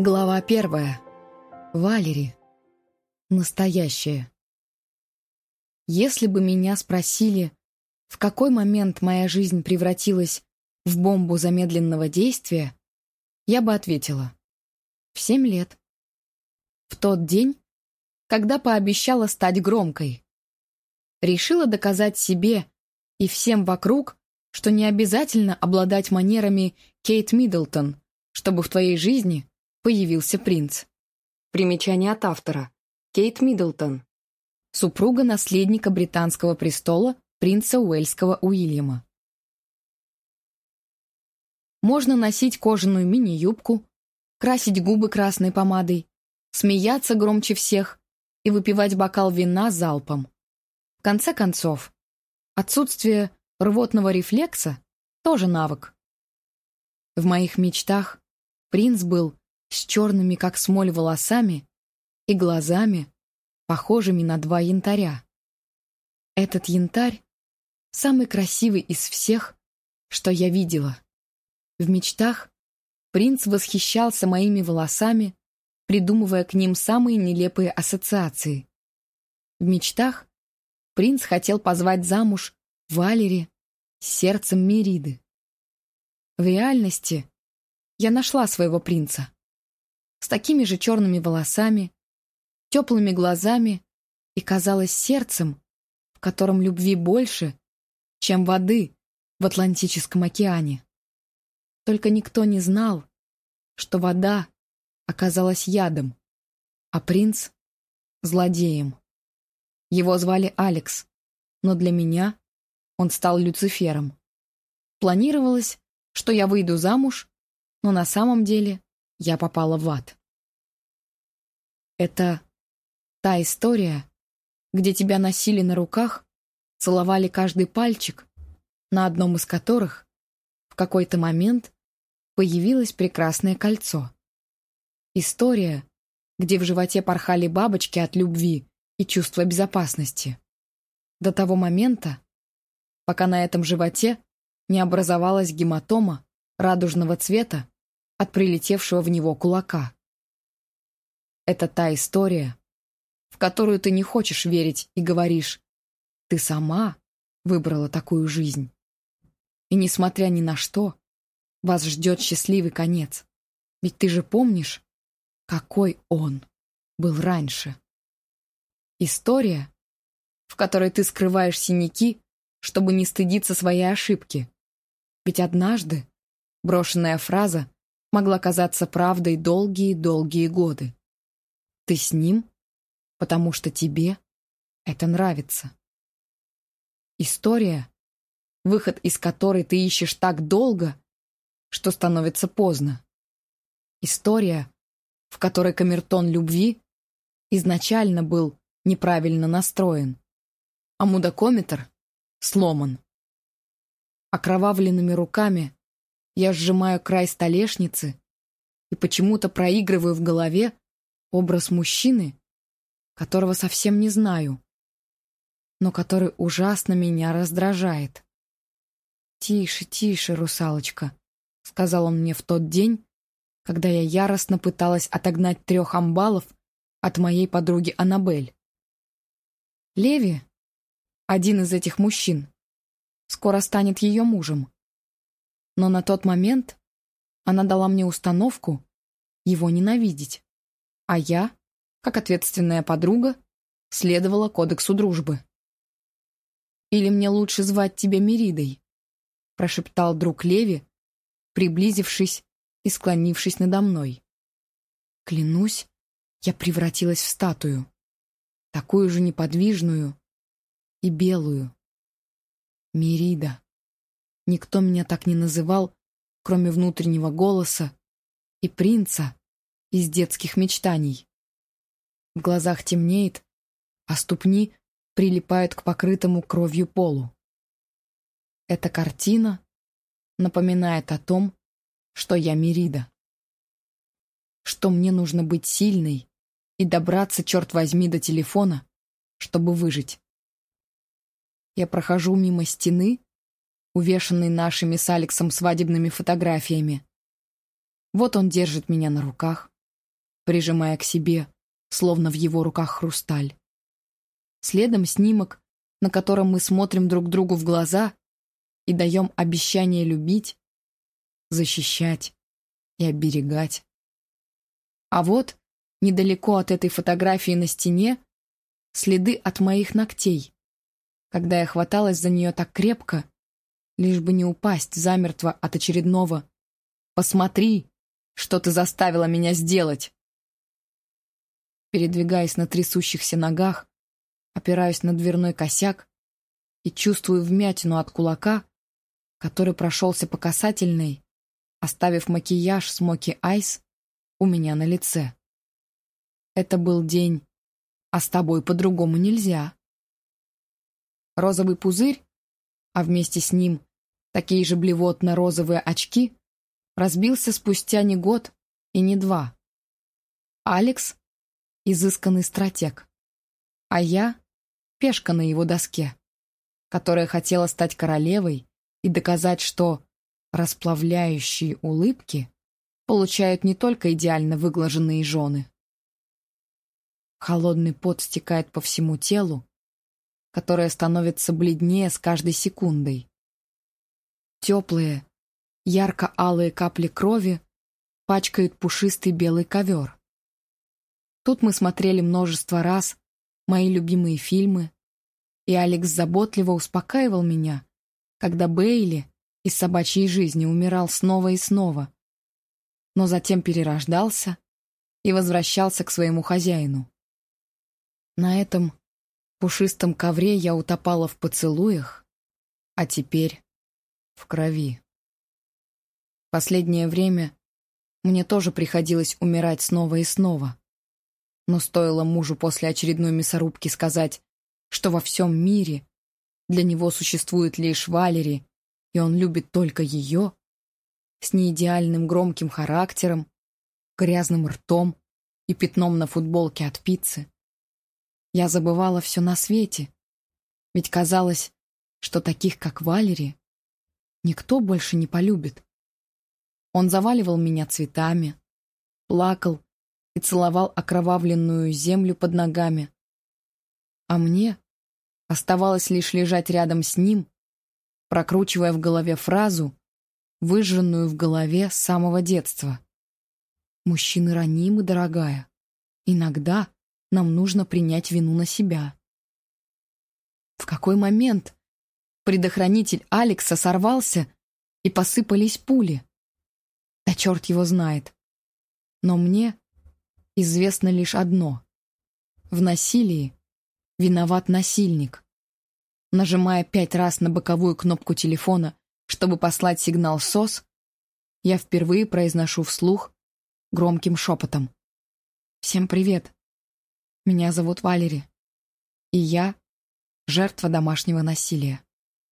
Глава первая. Валери. Настоящее. Если бы меня спросили, в какой момент моя жизнь превратилась в бомбу замедленного действия, я бы ответила. В семь лет. В тот день, когда пообещала стать громкой. Решила доказать себе и всем вокруг, что не обязательно обладать манерами Кейт Миддлтон, чтобы в твоей жизни появился принц. Примечание от автора. Кейт Миддлтон. Супруга наследника британского престола принца Уэльского Уильяма. Можно носить кожаную мини-юбку, красить губы красной помадой, смеяться громче всех и выпивать бокал вина залпом. В конце концов, отсутствие рвотного рефлекса — тоже навык. В моих мечтах принц был с черными, как смоль, волосами и глазами, похожими на два янтаря. Этот янтарь — самый красивый из всех, что я видела. В мечтах принц восхищался моими волосами, придумывая к ним самые нелепые ассоциации. В мечтах принц хотел позвать замуж Валери с сердцем Мериды. В реальности я нашла своего принца. С такими же черными волосами, теплыми глазами и, казалось, сердцем, в котором любви больше, чем воды в Атлантическом океане. Только никто не знал, что вода оказалась ядом, а принц — злодеем. Его звали Алекс, но для меня он стал Люцифером. Планировалось, что я выйду замуж, но на самом деле я попала в ад. Это та история, где тебя носили на руках, целовали каждый пальчик, на одном из которых в какой-то момент появилось прекрасное кольцо. История, где в животе порхали бабочки от любви и чувства безопасности. До того момента, пока на этом животе не образовалась гематома радужного цвета от прилетевшего в него кулака. Это та история, в которую ты не хочешь верить и говоришь, ты сама выбрала такую жизнь. И несмотря ни на что, вас ждет счастливый конец. Ведь ты же помнишь, какой он был раньше. История, в которой ты скрываешь синяки чтобы не стыдиться своей ошибки. Ведь однажды брошенная фраза могла казаться правдой долгие-долгие годы. Ты с ним, потому что тебе это нравится. История, выход из которой ты ищешь так долго, что становится поздно. История, в которой камертон любви изначально был неправильно настроен, а мудакометр сломан. Окровавленными руками я сжимаю край столешницы и почему-то проигрываю в голове образ мужчины, которого совсем не знаю, но который ужасно меня раздражает. «Тише, тише, русалочка», — сказал он мне в тот день, когда я яростно пыталась отогнать трех амбалов от моей подруги Аннабель. Леви, один из этих мужчин скоро станет ее мужем. Но на тот момент она дала мне установку его ненавидеть. А я, как ответственная подруга, следовала кодексу дружбы. «Или мне лучше звать тебя Меридой», прошептал друг Леви, приблизившись и склонившись надо мной. Клянусь, я превратилась в статую, такую же неподвижную, и белую. Мирида. Никто меня так не называл, кроме внутреннего голоса и принца из детских мечтаний. В глазах темнеет, а ступни прилипают к покрытому кровью полу. Эта картина напоминает о том, что я Мирида. Что мне нужно быть сильной и добраться, черт возьми, до телефона, чтобы выжить. Я прохожу мимо стены, увешанной нашими с Алексом свадебными фотографиями. Вот он держит меня на руках, прижимая к себе, словно в его руках хрусталь. Следом снимок, на котором мы смотрим друг другу в глаза и даем обещание любить, защищать и оберегать. А вот, недалеко от этой фотографии на стене, следы от моих ногтей, когда я хваталась за нее так крепко, лишь бы не упасть замертво от очередного «Посмотри, что ты заставила меня сделать!» Передвигаясь на трясущихся ногах, опираюсь на дверной косяк и чувствую вмятину от кулака, который прошелся по касательной, оставив макияж смоки айс у меня на лице. Это был день, а с тобой по-другому нельзя. Розовый пузырь, а вместе с ним такие же блевотно-розовые очки, разбился спустя не год и не два. Алекс — изысканный стратег, а я — пешка на его доске, которая хотела стать королевой и доказать, что расплавляющие улыбки получают не только идеально выглаженные жены. Холодный пот стекает по всему телу, которое становится бледнее с каждой секундой. Теплые, ярко-алые капли крови пачкают пушистый белый ковер. Тут мы смотрели множество раз мои любимые фильмы, и Алекс заботливо успокаивал меня, когда Бейли из собачьей жизни умирал снова и снова, но затем перерождался и возвращался к своему хозяину. На этом пушистом ковре я утопала в поцелуях, а теперь в крови. Последнее время мне тоже приходилось умирать снова и снова. Но стоило мужу после очередной мясорубки сказать, что во всем мире для него существует лишь Валери, и он любит только ее, с неидеальным громким характером, грязным ртом и пятном на футболке от пиццы. Я забывала все на свете, ведь казалось, что таких, как Валери, никто больше не полюбит. Он заваливал меня цветами, плакал и целовал окровавленную землю под ногами. А мне оставалось лишь лежать рядом с ним, прокручивая в голове фразу, выжженную в голове с самого детства. «Мужчины ранимы, дорогая. Иногда нам нужно принять вину на себя. В какой момент предохранитель Алекса сорвался и посыпались пули? Да черт его знает. Но мне известно лишь одно. В насилии виноват насильник. Нажимая пять раз на боковую кнопку телефона, чтобы послать сигнал СОС, я впервые произношу вслух громким шепотом. «Всем привет!» Меня зовут Валери, и я — жертва домашнего насилия.